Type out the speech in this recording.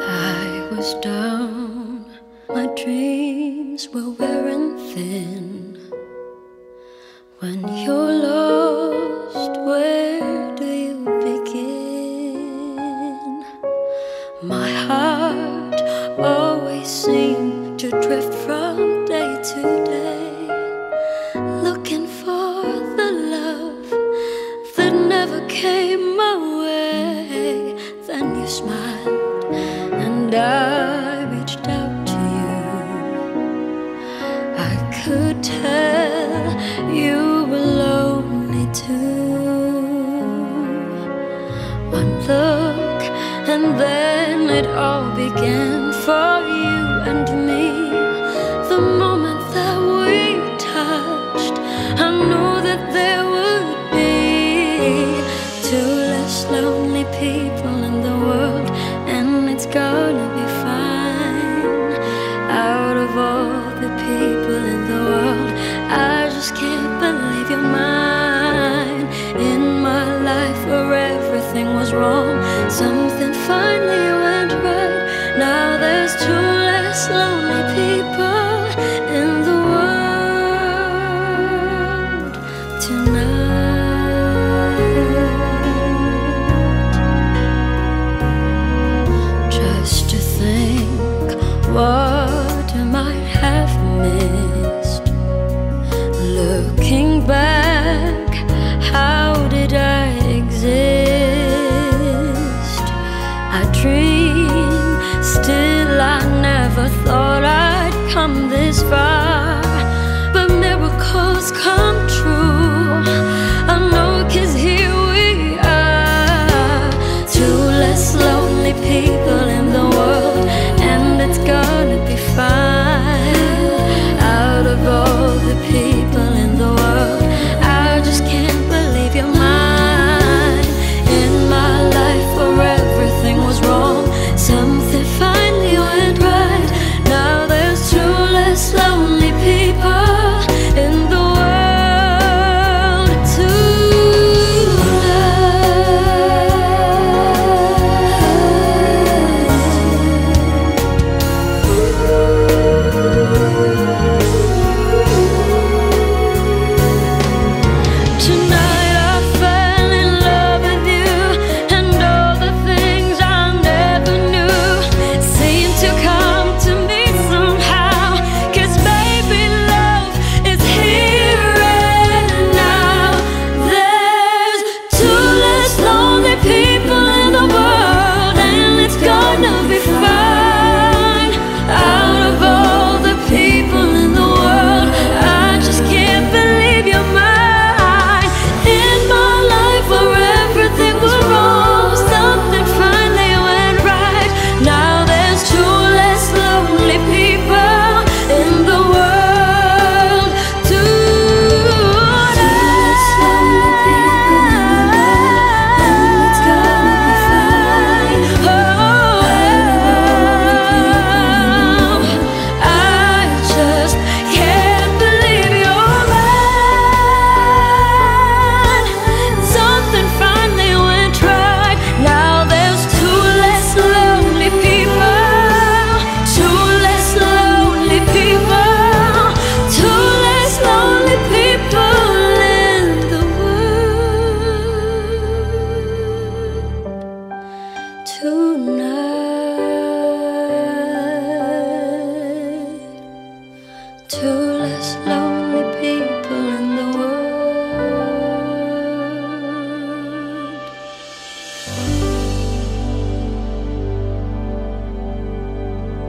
I was down, my dreams were wearing thin. When you're lost, where seemed to drift from day to day, looking for the love that never came my way. Then you smiled, and I reached out to you. I could tell you were lonely too. One look, and then it all began for you and me. The moment that we touched, I knew that there would be two less lonely people in the world, and it's gonna be fine. Out of all the people in the world, I just can't believe you're mine. In my life where everything was wrong, something finally still I never thought I'd come this far. But miracles come